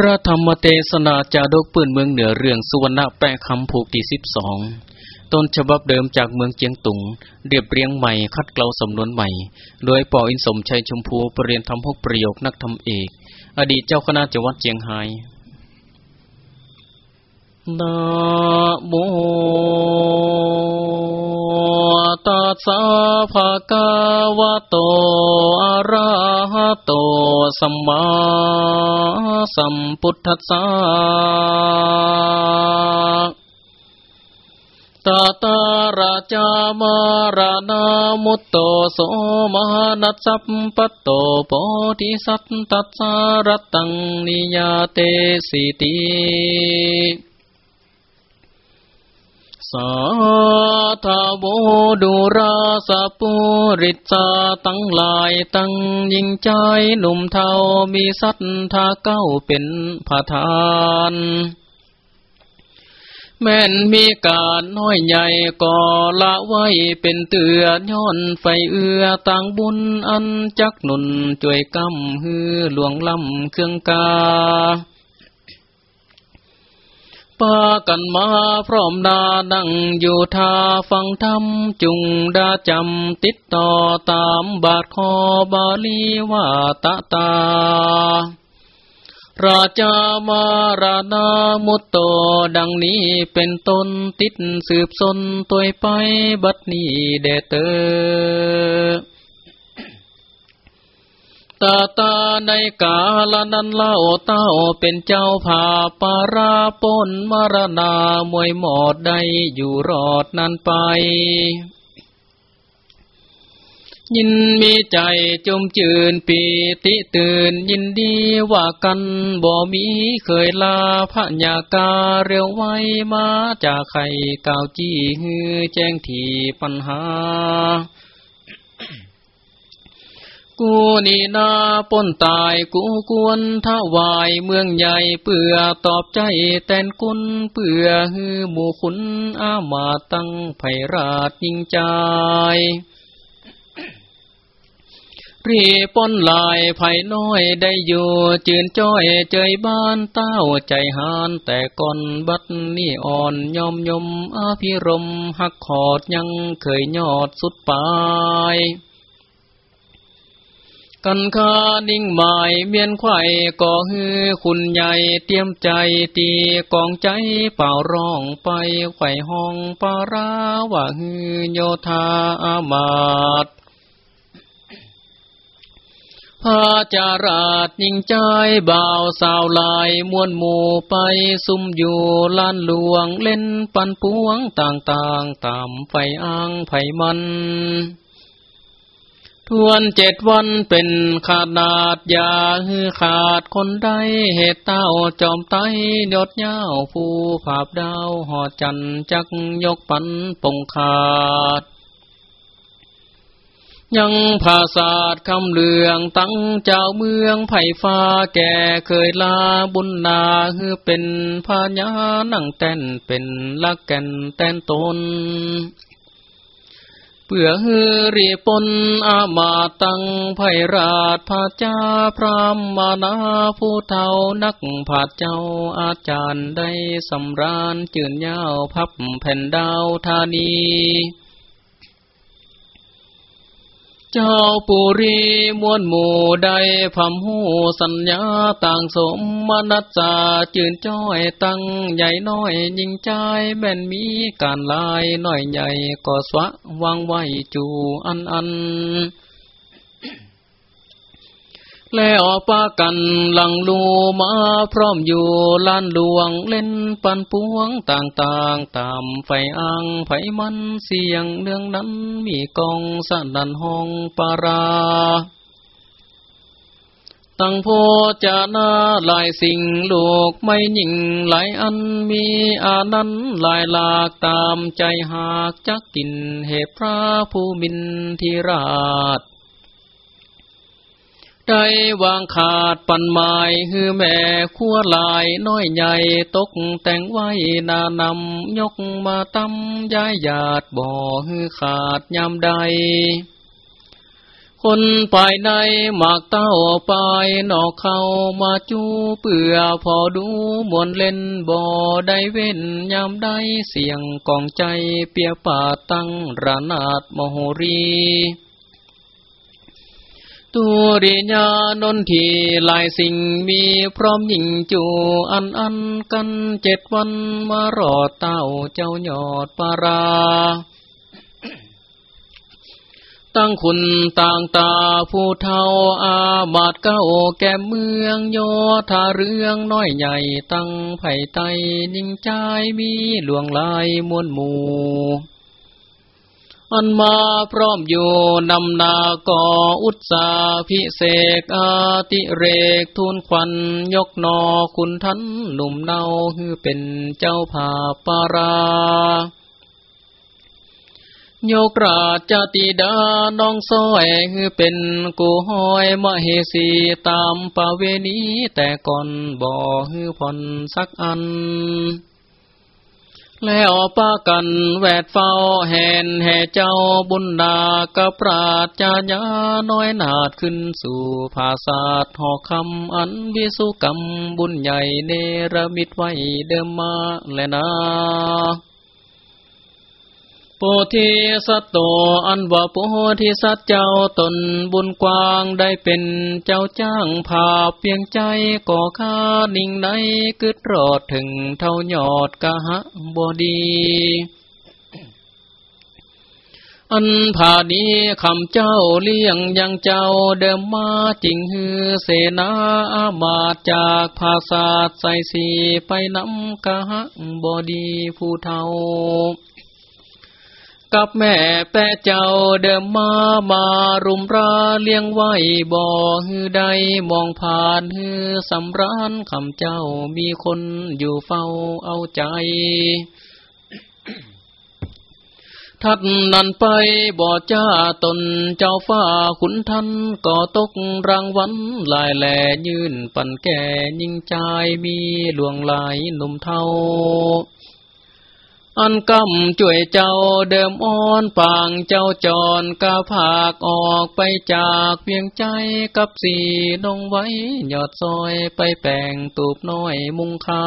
พระธรรมเทศนาจาดกปืนเมืองเหนือเรื่องสุวรรณแปะคำผูกที่สิบสองต้นฉบับเดิมจากเมืองเจียงตุง เรียบเรียงใหม่ คัดเกลาสำนวนใหม่ โดยปออินสมชัยชมพูปรริญญาทำหกประโยคนักธรรมเอก อดีตเจ้าคณะจังหวัดเจียงไฮ้นะโม ตัสสะภะคะวะโต อะระหะโต สัมมาสัมพุทธัสสะตาตาราชามารานามุตโตโสมหานัสสัพปโตโพธิสัตตัสสารตังนิยาเตสิติ สาธาโบดูราสปุริตาตั้งลายตั้งยิงใจหนุ่มเทามีสัทาเก้าเป็นผาทานแม่นมีการน้อยใหญ่ก่อละไว้เป็นเตือย้อนไฟเอือต่างบุญอันจักหนุนจ่วยกำฮือหลวงลำเครื่องกา ปากันมาพร้อมดาดังอยู่ทาฟังธรรมจุงดาจำติดต่อตามบาทคอบาลีว่าตะตา ราชามารานามุตโตดังนี้เป็นตนติดสืบสนตัวไปบัดนี้เดเตอ ตาตาในกาลนั้นเล่าเต้าเป็นเจ้าผาปาราปนมรณามวยหมอดได้อยู่รอดนั้นไป ยินมีใจจมจืนปีติตื่นยินดีว่ากันบ่มีเคยลาพระญากาเร็วไว้มาจากไข่ก่าวจี้ฮือแจ้งทีปัญหา กูนีนาป้นตายกูกวนทวายเมืองใหญ่เปื่อตอบใจแตนกุนเปื่อฮือหมู่ขุนอามาตั้งไพราชยิงใจรีป้นลายไผ่น้อยได้อยู่จืนจ้อยเจยบ้านเต้าใจหานแต่ก่อนบัดนี่อ่อนยอมยมอาพิรมหักขอดยังเคยยอดสุดปลาย กันคานิ่งหมายเมียนไข่ก่อฮือคุณใหญ่เตรียมใจตีกองใจเป่าร้องไปไข่ห้องปาราว่าฮือโยธาอามาตพาจาราดยิงใจบ่าวสาวลายมวนหมู่ไปซุ่มอยู่ลานหลวงเล่นปันปวงต่างๆตามไฟอ้างไผมัน ทวนเจ็ดวันเป็นขาดนาดยาฮือขาดคนใดเหตุเต้าจอมไตยดเย้าผู้ผาบดาวหอจันจักยกปันปงขาด ยังภาษาดคำเลืองตั้งเจ้าเมืองไผ่ฟ้าแก่เคยลาบุญนาฮือเป็นพญานั่งแต้นเป็นลักแก่นแต้นตน เพื่อฮือรีปนอามาตังไพราชพาจาพรามมานาผู้เท่านักผาเจ้าอาจารย์ได้สำราญจื่นยาวพับแผ่นดาวธานี เจ้าปุรีมวนหมู่ใดพำหูสัญญาต่างสมมนัสจาจืนจ้อยตั้งใหญ่น้อยยิงใจแม่นมีการลายน้อยใหญ่ก็สวะวางไว้จูอันอัน แล้วปากันหลังลูมาพร้อมอยู่ลานหลวงเล่นปันปวงต่างๆ ตามไฟอ่างไผมันเสียงเรื่องนั้นมีกองสนันห้องปาราตั้งโพจานาหลายสิ่งลูกไม่ยิ่งหลายอันมีอานันหลายหลากตามใจหากจักกินเหตุพระผู้มินทิราช ได้วางขาดปันไม้ฮือแม่ขั้วลายน้อยใหญ่ตกแต่งไว้นานำยกมาตำย้ายหยาดบ่อฮือขาดยามใด คนไปในหมากเต้าไปนอกเข้ามาจูเปื่อพอดูมวนเล่นบ่ได้เว้นยามได้เสียงกองใจเปียป่าตั้งระนาดมโหรี ตุริยานนทีหลายสิ่งมีพร้อมยิงจูอันอันกันเจ็ดวันมารอดเต้าเจ้ายอดปาราตั้งคุณต่างตาผู้เท่าอาบาดเก้าแก่เมืองโยธาเรื่องน้อยใหญ่ตั้งไผ่ไตนิ่งใจมีหลวงลายมวลหมู่ อันมาพร้อมอยู่นำนาก่ออุตสาพิเศษอาติเรกทุนควันยกนอคุณทันหนุ่มเนาคือเป็นเจ้าผาปาราโยกราชติดาน้องซ้อยคือเป็นกูห้อยมเหสีตามปเวณีแต่ก่อนบ่ฮือผ่อนสักอัน แล้วป้ากันแวดเฝ้าแหนแห่เจ้าบุญดากระปราดจายาน้อยนาดขึ้นสู่ภาษาทหอคำอันวิสุกรรมบุญใหญ่เนรมิตไว้เดิมมาและนา โพธิสัตโตอันว่าโพธิสัตว์เจ้าตนบุญกว้างได้เป็นเจ้าจ้างผาเพียงใจก่อข้านิ่งในกึดรอดถึงเท่ายอดกะหะบดีอันผานี้คำเจ้าเลี้ยงยังเจ้าเดิมมาจริงฮือเสนาอามาจากภาษาใส่สีไปนำกะหะบดีผู้เท่า กับแม่แปะเจ้าเดิมมามารุมราเลี้ยงไว้บ่ฮือใดมองผ่านฮือสำรานคำเจ้ามีคนอยู่เฝ้าเอาใจ ทัดนันไปบ่จ้าตนเจ้าฟ้าขุนทันก่อตกรางวันลายแหล่ยืนปั่นแก่ยิ่งใจมีหลวงลายหนุ่มเทา อันกำจ่วยเจ้าเดิมอ่อนปางเจ้าจรกาผากออกไปจากเพียงใจกับสีนงไว้ยอดซอยไปแปลงตูบน้อยมุงคา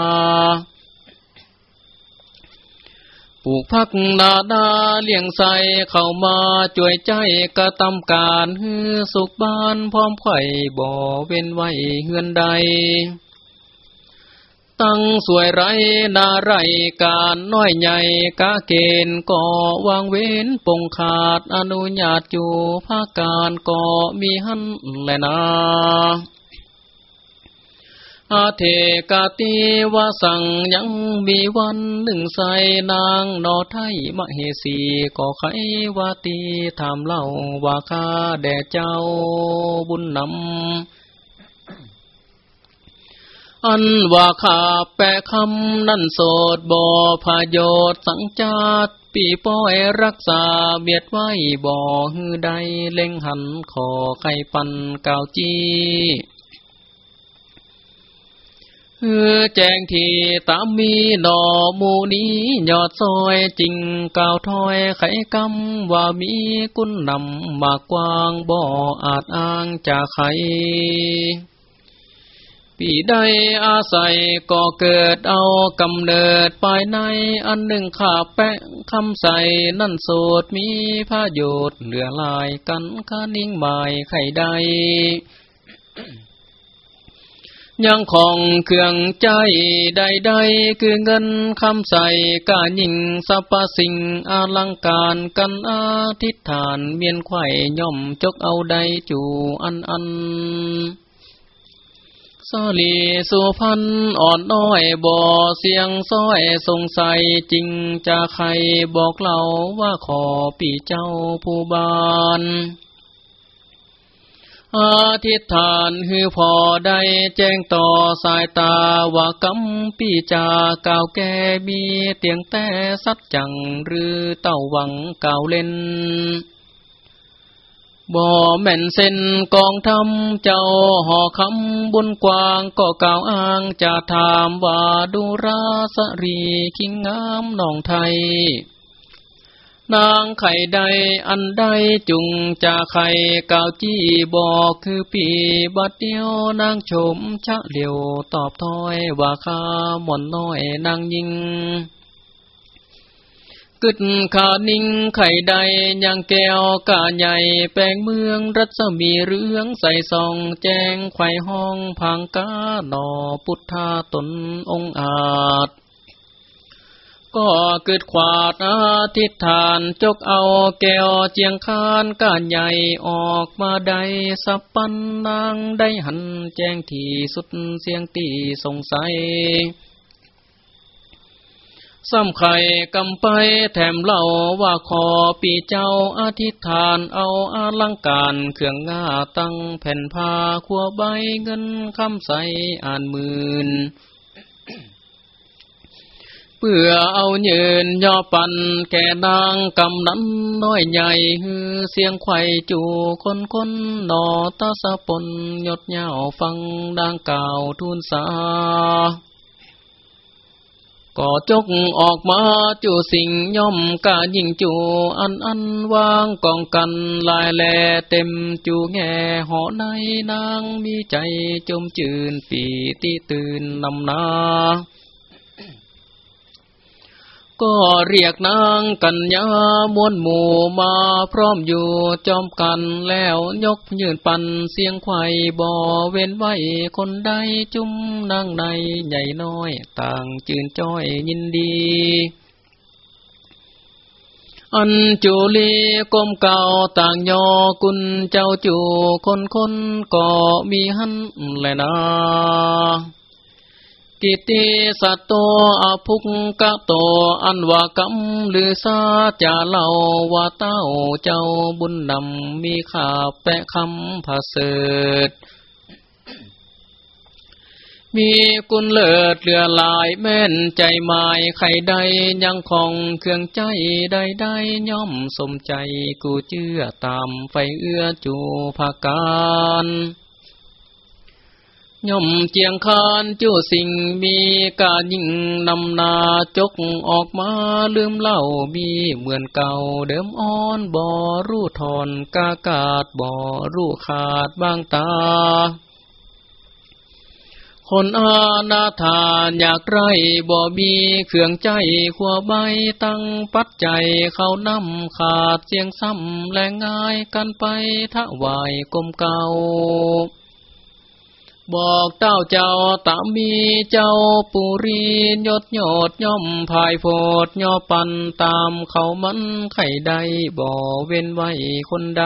ปลูกพักนาดาเลี้ยงใสเข้ามาจ่วยใจกระตำการฮือสุขบ้านพร้อมไข่บ่อเว้นไว้เฮือนใด ตั้งสวยไรนาไรการน้อยใหญ่กาเกณฑ์ก่อวางเว้นปงขาดอนุญาตอยู่ภาการก่อมีหันแลนาอาเทกาตีวาสังยังมีวันหนึ่งใสนางนอไทยมเหสีก่อไขวาตีถามเล่าว่าข้าแด่เจ้าบุญนำ อันว่าขาแปะคำนั่นโสดบ่อพาโยชสังจาตปีป้อยรักษาเบียดไว้บ่อฮือใดเล่งหันขอไข่ปันเก่าจีเฮือแจงทีตามมีดอมูนี้ยอดซอยจริงกาวถอยไข่กำว่ามีกุนนำมากกว้างบ่ออาจอ้างจากไข่ ปีใดอาศัยก็เกิดเอากำเนิดภายในอันหนึ่งขาแปะคำใส่นั่นโสดมีพระโยชน์เหลือลายกันข้านิ่งหมายไข่ใดยังของเครื่องใจใดๆคือเงินคำใส่กายิงสัพสิ่งอลังการกันอาทิฐานเมียนไข่ย่อมจกเอาใดจูอันอัน สลีสุพันอ่อนน้อยบ่อเสียงซ้อยสงสัยจริงจะใครบอกเล่าว่าขอปีเจ้าผู้บานอาทิตฐานคือพอได้แจ้งต่อสายตาว่ากำปีจาก่าวแก่มีเตียงแต่สัดจังหรือเต้าหวังก่าวเล่น บ่แม่นเส้นกองทำเจ้าห่อคำบุญกว้างก็กล่าวอ้างจะถามว่าดูราสรีคิงงามนองไทย นางไข่ใดอันใดจุงจะไข่กาวจี้บอกคือปีบัดเดียวนางชมชะเหลียวตอบถอยว่าข้าหม่อนน้อยนางยิง กึดขานิ่งไข่ใดยังแก้วกาใหญ่ แปลงเมืองรัศมีเรื่องใส่ซองแจ้งไข่ห้องพังกาหนอพุทธาตนองอาจ ก็เกิดขวาดอาทิฐานจกเอาแก้วเจียงคานกาใหญ่ออกมาได้สับปันนางได้หันแจ้งที่สุดเสียงตีสงสัย ซ้ำไข่กำไปแถมเล่าว่าขอปีเจ้าอธิษฐานเอาอาลังการเครื่องง่าตั้งแผ่นผ้าขัวใบเงินคำใสอ่านหมื่นเพื่อเอาเยินย่อปันแก่นางกำนั้นน้อยใหญ่ฮือเสียงไข่จูคนคนนอตาสะปนยดเหย้าฟังดังก่าวทูลสา ก็จกออกมาจูสิ่งย่อมกายิ่งจูอันอันวางกองกันลายแลเต็มจูแง่หอในนางมีใจจมจืนปีที่ตื่นนำนา ก็เรียกนางกัญญามวนหมู่มาพร้อมอยู่จอมกันแล้วยกยืนปันเสียงไข่บ่อเว้นไว้คนใดจุ้มนางในใหญ่น้อยต่างจืนจ้อยยินดีอันจูลีกมเก่าต่างยอกุนเจ้าจูคนคนก็มีหันแลนะ กิติสัตโตอภุกกะโตอันว่ากำลือซาจะเล่าว่าเต้าเจ้าบุญนำมีขาแปะคำผาเสดมีกุลเลิศเรือลายแม่นใจหมายไข่ใดยังคองเครื่องใจใดใดย่อมสมใจกูเชื่อตามไฟเอื้อจูภาการ ย่อมเจียงคานจู้สิ่งมีกายิ่งนำนาจกออกมาลืมเล่ามีเหมือนเก่าเดิมอ่อนบ่รู้ทอนกากาดบ่รู้ขาดบางตา คนอาณาธานอยากไรบ่มีเครื่องใจขัวใบตั้งปัดใจเขานำขาดเสียงซ้ำแรงง่ายกันไปทะวายกลมเก่า บอกเต้าเจ้าตามีเจ้าปุรียดยอดย่อมภายโพดย่อปันตามเขามันไข่ใดบ่เว้นไว้คนใด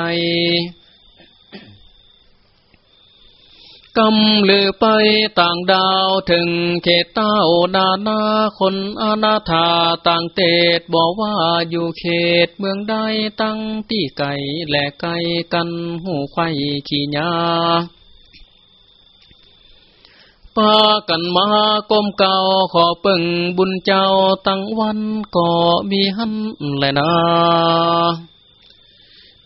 กำลือไปต่างดาวถึงเขตเต้านานาคนอนาถาต่างเตดบอกว่าอยู่เขตเมืองใดตั้งที่ไก่แหลกไก่กันหูไข่ขี้ยา ปากันมาก้มเก่าขอเปิ่งบุญเจ้าตั้งวันก็มีหันแลยนะ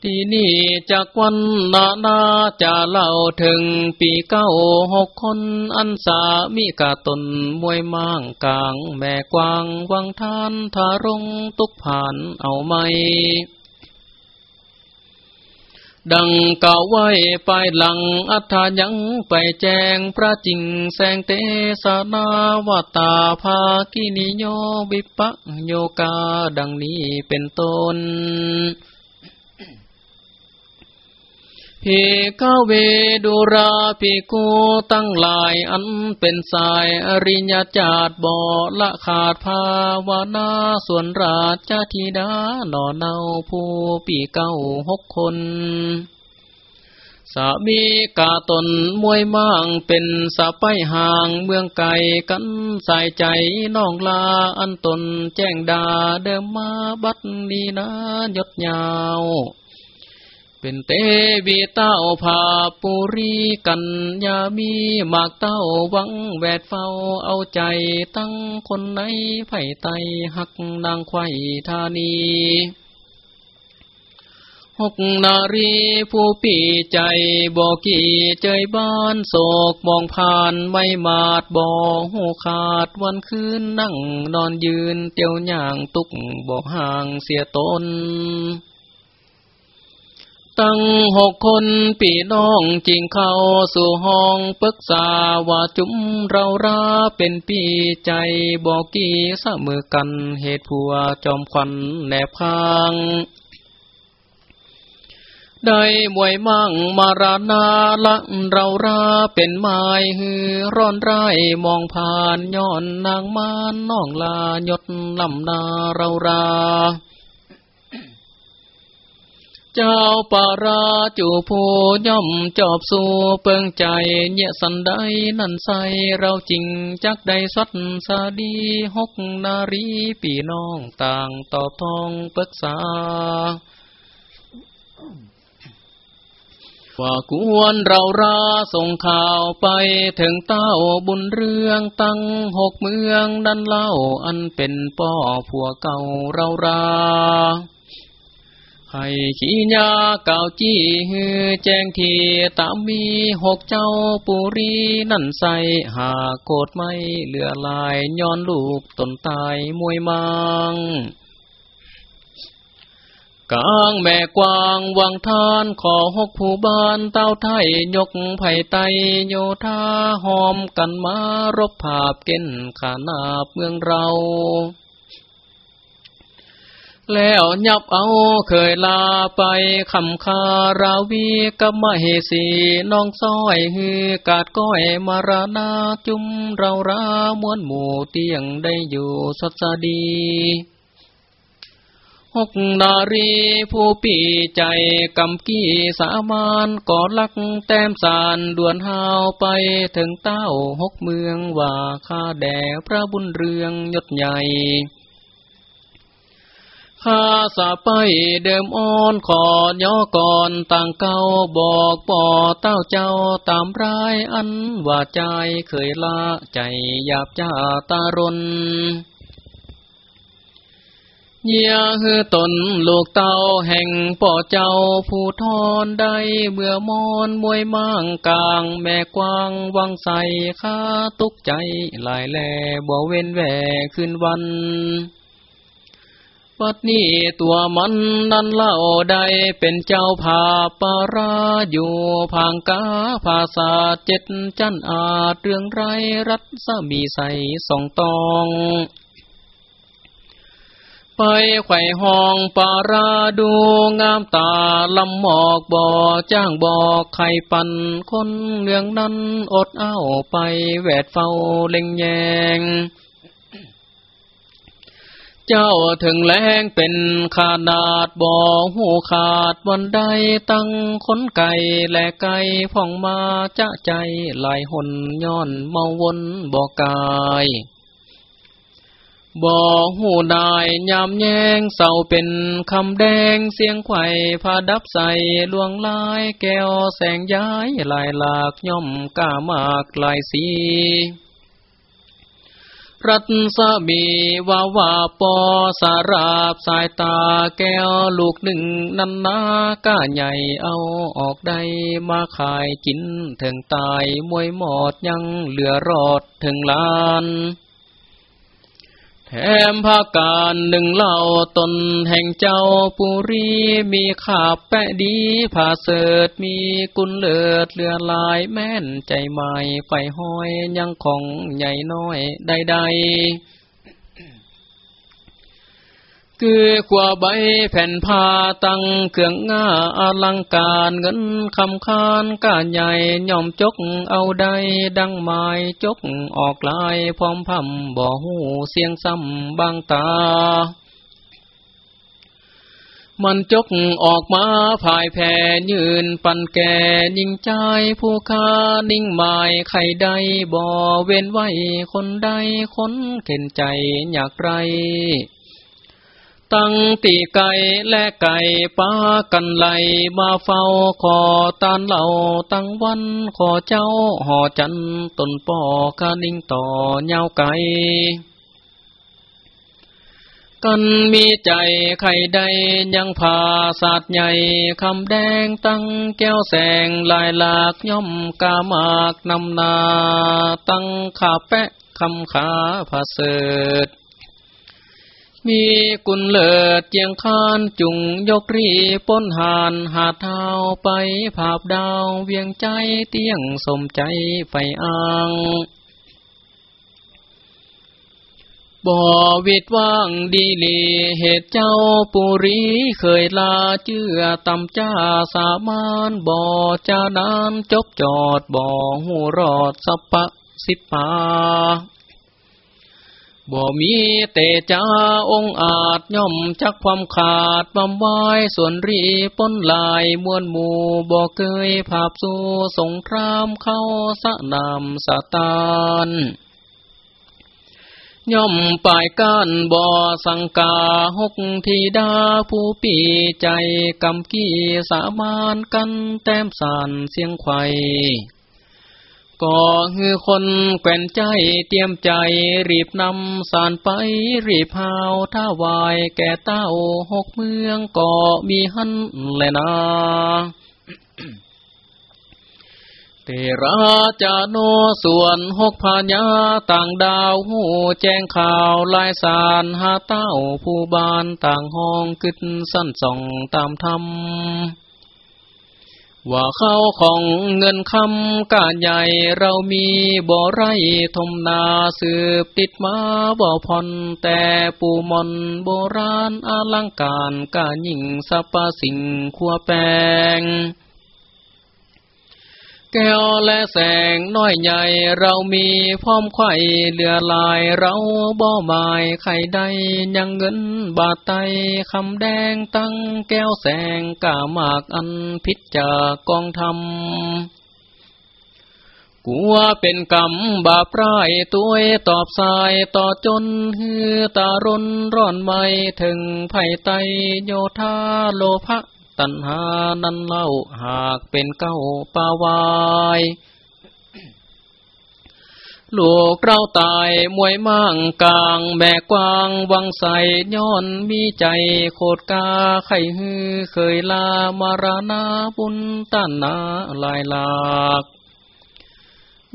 ที่นี่จากวันนานาจะเล่าถึงปีเก้าหกคนอันสามีกาตนมวยมางกลาง แม่กวางวังทานทารงตุกผ่านเอาไหม ดังเก่าไว้ไปหลังอัธายังไปแจ้งพระจิงแสงเตสนาวตาภากินิโยบิปะโยกาดังนี้เป็นต้น พิกาเวดุราภิกูตั้งหลายอันเป็นสายอริญญาจาตบ่ละขาดภาวนาส่วนราชธิดาหน่อเนาผู้ปีเก้าหกคนสามีกาตนมวยมั่งเป็นสะไปห่างเมืองไก่กันใส่ใจน้องลาอันตนแจ้งดาเดิมมาบัดนี้นะยศยาว เป็นเตวีเต้าผาปุรีกันยามีหมากเต้าวังแวดเฝ้าเอาใจตั้งคนไหนไผ่ไตหักนางไข่ธานีหกนารีผู้ปีใจบอกกี่เจยบ้านโศกมองผ่านไม่มาดบ่หูขาดวันคืนนั่งนอนยืนเตียวย่างตุกบอกห่างเสียตน ตั้งหกคนปีน้องจริงเข้าสู่ห้องปรึกษาว่าจุ้มเราราเป็นปีใจบอกกี่เสมอกันเหตุผัวจอมควันแนบพังได้มวยมั่งมารานาละเราราเป็นไม้ฮือร้อนไรมองผ่านย้อนนางมานน้องลายดลำนาเรารา เจ้าปาราจูผู้ย่อมจอบสู่เปิงใจเนี่ยสันได้นั่นใสเราจริงจักได้สัตสาดีหกนารีปีน้องต่างตอบทองปรึกษาว่าควรเราราส่งข่าวไปถึงเต้าบุญเรื่องตั้งหกเมืองดันเล่าอันเป็นป่อผัวเก่าเรารา ให้ขีญาเก่าจี้ฮือแจ้งทีตามมีหกเจ้าปุรีนั่นใสหาโกดไม่เหลือลายย้อนลูกตนตายมวยมังกลางแม่กวางวังทานขอหกผู้บ้านเต้าไทยยกไผ่ไตโยธาหอมกันมารบภาพเก้นขานาบเมืองเรา แล้วยับเอาเคยลาไปคำคาราวีกับมเหสีน้องซ้อยฮือกาดก้อยมารานาจุมเรารามวนหมู่เตียงได้อยู่สดสดีหกนารีผู้ปีใจกำกี้สามานกอดลักแต้มสารด่วนหาวไปถึงเต้าหกเมืองว่าข้าแด่พระบุญเรืองยศใหญ่ ข้าสาไปเดิมอ้อนขอย่อก่อนต่างเก่าบอกปอเต้าเจ้าตามร้ายอันว่าใจเคยละใจหยาบจ้าตารนเยียฮือตนลูกเต้าแห่งป่อเจ้าผู้ทอนได้เมื่อมอนมวยมั่งกลางแม่กวางวังใสข้าตุกใจหลายแลบ่เว้นแหวขึ้นวัน วัดนี้ตัวมันนั้นเล่าได้เป็นเจ้าผาปาราอยู่พางกาภาษาเจ็ดจันอาจเรื่องไรรัตสมีใสสองตองไปไข่ห้องปาราดูงามตาลำหมอกบ่อจ้างบอกไข่ปันคนเมืองนั้นอดเอาไปแวดเฝ้าเล็งแยง เจ้าถึงแรงเป็นขานาดบ่อหูขาดวันใดตั้งคนไก่และไก่พ่องมาจะใจหลายหนย้อนเมาวนบอกกายบ่หูนายยามแยงเศร้าเป็นคำแดงเสียงไข่ผาดับใส่ลวงลายแก้วแสงย้ายลายหลากย่อมก้ามากลายสี รัตสมีวาวาปอสาราบสายตาแก้วลูกหนึ่งนันนาก้าใหญ่เอาออกได้มาขายกินถึงตายมวยหมดยังเหลือรอดถึงล้าน แถมพาการหนึ่งเล่าตนแห่งเจ้าปุรีมีขาบแปะดีผาเสดมีกุลเลิดเลือลายแม่นใจใหม่ไฟห้อยยังของใหญ่น้อยใดๆ คือขวาใบแผ่นผ้าตั้งเครื่องง่าอลังการเงินคำคานก้าใหญ่ย่อมจกเอาใดดังไม้จกออกลายพร้อมพำบ่หูเสียงซ้ำบางตามันจกออกมาภายแผ่ยืนปันแก่ยิงใจผู้คานิ่งหมายไข่ใดบ่เว้นไว้คนใดคนเข็นใจอยากไร ตั้งตีไก่และไก่ป้ากันไหลมาเฝ้าขอตานเหล่าตั้งวันขอเจ้าห่อจันตนป่อคานิ่งต่อเงาไก่กันมีใจไข่ใดยังผาศาสตร์ใหญ่คำแดงตั้งแก้วแสงลายหลากย่อมกามากนำนา ตั้งขาแปะคำขาผาเสด มีกุลเลิศเจียงคานจุงยกรีป้นหานหาเท้าไปภาพดาวเวียงใจเตียงสมใจไปอ้างบ่อวิดว่างดีลีเหตุเจ้าปุรีเคยลาเจือตำจ้าสามานบ่อจานานจบจอดบ่อหูรอดสัปปะสิปา บ่มีเตจ้าองอาจย่อมจักความขาดบำวายส่วนรีป้นลายมวลหมู่บ่เคยภาพสู่สงครามเข้าสะนามสะตานย่อมปลายก้านบ่อสังกาหกทีดาผู้ปีใจกำกี้สามานกันแต้มสานเสียงไข่ ก็ฮือคนแก่นใจเตรียมใจรีบนำสารไปรีบพาวท่าวายแก่เต้าหกเมืองก็มีหันแลนาเทราจาโนส่วนหกพญาต่างดาวหูแจ้งข่าวลายสารหาเต้าผู้บานต่างห้องกึดสั้นส่องตามธรรม ว่าเข้าของเงินคำการใหญ่เรามีบ่อไรทมนาสืบติดมาบ่อพอนแต่ปูมอนโบราณอลังการกายิ่งสัปสิ่งขัวแปง แก้วและแสงน้อยใหญ่เรามีพร้อมไข่เหลือลายเราบ่หมายไข่ใดยังเงินบาทไตคำแดงตั้งแก้วแสงกามากอันพิจจากกองทำกลัวเป็นกรรมบาปร้ายตัวตอบสายต่อจนฮือตารนร้อนไม่ถึงไผ่ไตโยธาโลภะ ตัณหานั้นเล่าหากเป็นเก้าปาวายลูกเราตายมวยมั่งกลางแบกกวางวังใสย้อนมีใจโคดกาไข่ฮือเคยลามารานาบุญตันนาลายหลาก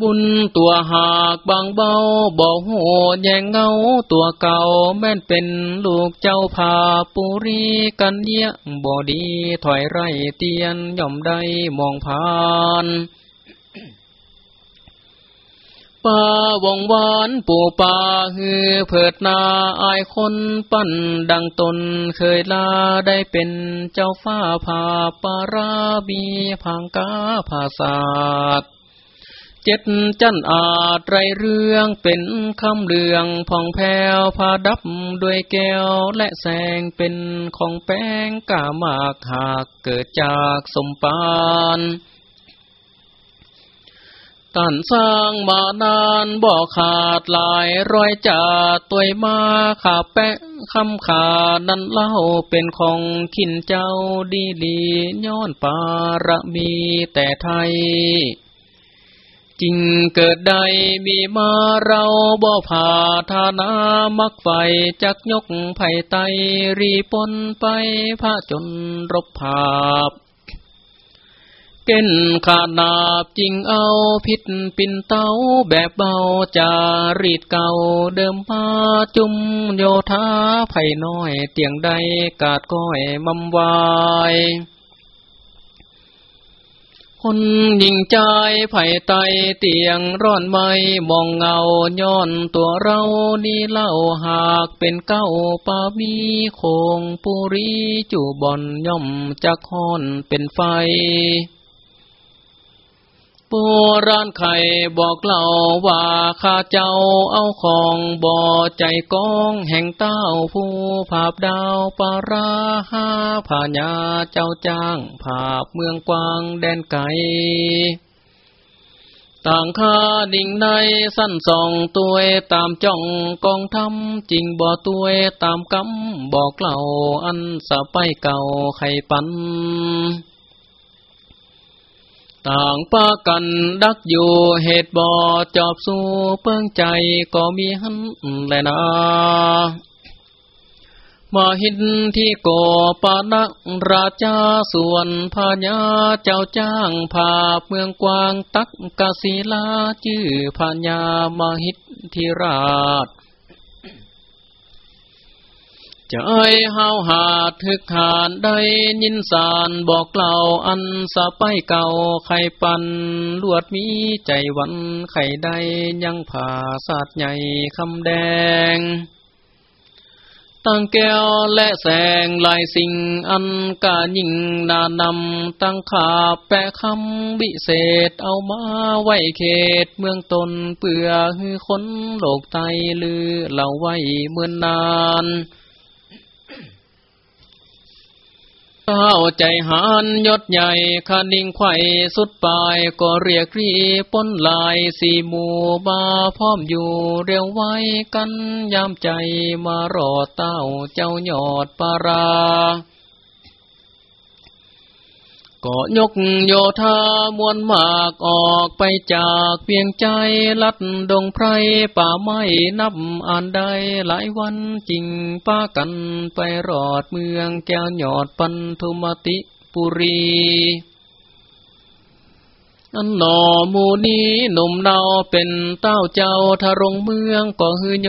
บุญตัวหากบางเบาบ่โหแยงเงาตัวเก่าแม่นเป็นลูกเจ้าผาปุรีกันเยะบ่ดีถอยไรเตียนย่อมได้มองผ่านป่าวงวานปู่ป่าฮือเพิดนาอายคนปั้นดังตนเคยลาได้เป็นเจ้าฟ้าผาปาราบีพังกาภาษาท เจ็ดจันอาจไรเรื่องเป็นคำเลืองผ่องแผ้วพาดับด้วยแก้วและแสงเป็นของแป้งกามากหากเกิดจากสมปานตันสร้างมานานบ่อขาดลายร้อยจาตัวมาขาแปะคำขานั้นเล่าเป็นของขินเจ้าดีดีย้อนปารมีแต่ไทย จริงเกิดใดมีมาเราบ่ผ่าทานามักไฟจักยกไผ่ไตรีปนไปพระจนรบภาพ เก้นขานาบจริงเอาพิษปินเต้าแบบเบาจารีดเก่าเดิมมาจุมโยธาไผ่น้อยเตียงใดกาดก้อยมำวาย คนยิงใจไผ่ไตเตียงร้อนไม่มองเงาย้อนตัวเรานี่เล่าหากเป็นเก้าปามีโคงปุรีจูบอนย่อมจะคอนเป็นไฟ โบราณไข่บอกเล่าว่าข้าเจ้าเอาของบ่อใจกองแห่งเต้าผู้ภาพดาวปาราหาผาญาเจ้าจ้าง ภาพเมืองกวางแดนไกลต่างข้าดิ่งในสั้นสองตัวตามจ้องกองทำจริงบ่ตัวตามกำบอกเล่าอันสะไปเก่าไข่ปัน ต่างปากันดักอยู่เหตุบ่อจอบสู้เปิ้งใจก็มีหันแลนะมาหินที่ก่อปานักราชาส่วนพญาเจ้าจ้างผาเมืองกวางตักกศิลาชื่อพญามาหิตธิราช ใจเอ้ยเฮาหาทึกหานได้ยินสารบอกเล่าอันสะไปเก่าไข่ปันลวดมีใจวันไข่ใดยังผ่าสาดใหญ่คำแดงตั้งแก้วและแสงลายสิ่งอันกายิ่งนานำตั้งขาแปะคำวิเศษเอามาไว้เขตเมืองตนเปื่อฮือคนโลกไตลือเล่าไว้เมื่อนนาน เท้าใจหันยศใหญ่คนิ่งไข่สุดปลายก็เรียกรีป้นลายสี่หมูบาพร้อมอยู่เรียวไว้กันยามใจมารอเต้าเจ้าหยอดปารา ก็ยกโยธามวลมากออกไปจากเพียงใจลัดดงไพรป่าไม้นับอ่านได้หลายวันจริงป้ากันไปรอดเมืองแก้วหยอดปันธุมติปุรีอันหนอมูนีหนุ่มเนาเป็นเต้าเจ้าทารงเมืองก็ฮือโย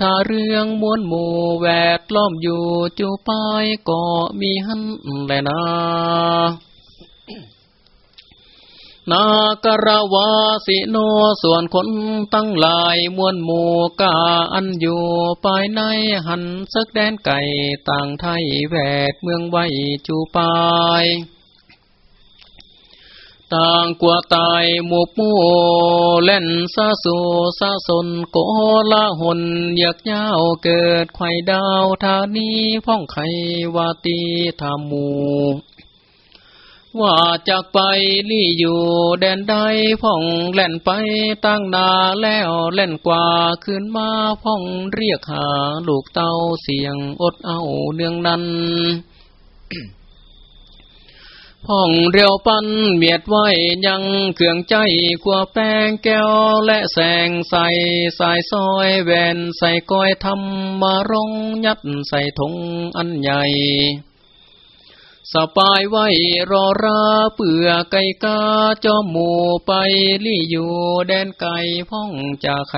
ธาเรื่องมวนหมู่แวดล้อมอยู่จูปายก็มีหันแลนา นาครวาสิโนส่วนคนตั้งหลายมวลหมู่กาอันอยู่ภายในหันสักแดนไก่ต่างไทยแวดเมืองไว้จูปายต่างกว่าตายหมู่ปูเล่นซาสูซาสนโกละหนอยากยาวเกิดไข่ดาวทานีพ่องไขวาตีทามู ว่าจากไปลี่อยู่แดนใดพ่องแล่นไปตั้งนาแล้วเล่นกว่าขึ้นมาพ่องเรียกหาลูกเต้าเสียงอดเอาเนืองนั้นพ่องเรียวปันเมียดไว้ยังเครื่องใจขัวแป้งแก้วและแสงใสสายซอยแวนใส่ก้อยทำมารงยัดใส่ถงอันใหญ่ สปายไว้รอราเปื่อไก่กาจอมหมูไปลี่อยู่แดนไก่พ่องจะไข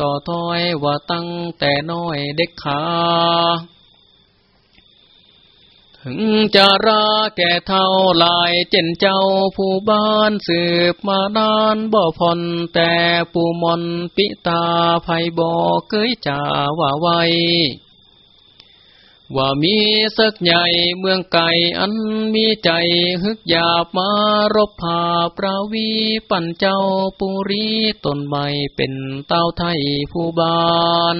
ต่อถอยว่าตั้งแต่น้อยเด็กขาถึงจะราแก่เท่าลายเจนเจ้าผู้บ้านสืบมานานบ่ผ่อนแต่ปูมอนปิตาภัยบ่เคยจ่าว่าไว ว่ามีสักใหญ่เมืองไก่อันมีใจฮึกหยาบมารบผาปราวีปั่นเจ้าปุรีต้นใบเป็นเต้าไทยผู้บาน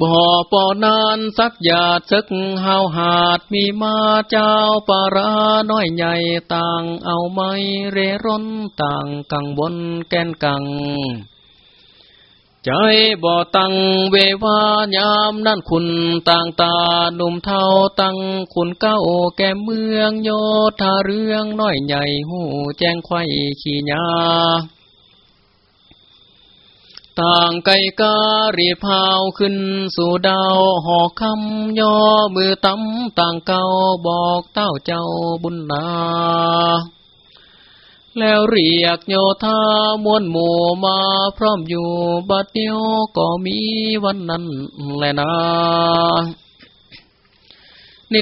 บ่อปอนานสักหยาดซึกหาวหาดมีมาเจ้าปาราน้อยใหญ่ต่างเอาไม้เรร่นต่างกังบนแกนกัง ใจบ่ตังเววายามนั่นคุณต่างตาหนุ่มเท่าตังคุณเก้าแก่เมืองโยธาเรื่องน้อยใหญ่หูแจ้งไข่ขี้ยาต่างไก่การีพาวขึ้นสู่ดาวหอกคำย่อมือตั้มต่างเก่าบอกเต้าเจ้าบุญนา แล้วเรียกโยธามวลหมู่มาพร้อมอยู่บัดเดียวก็มีวันนั้นแลยนะนิ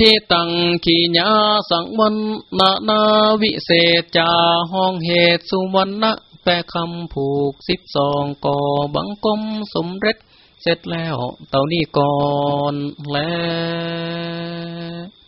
ที่ตั้งขีญาสังวันนานาวิเศษจาห้องเหตุสุวรรณะแปะคำผูกสิบสองก่อบังกลมสมเร็จเสร็จแล้วเต่านี้ก่อนแล้ว